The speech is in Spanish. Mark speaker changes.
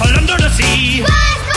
Speaker 1: castle under the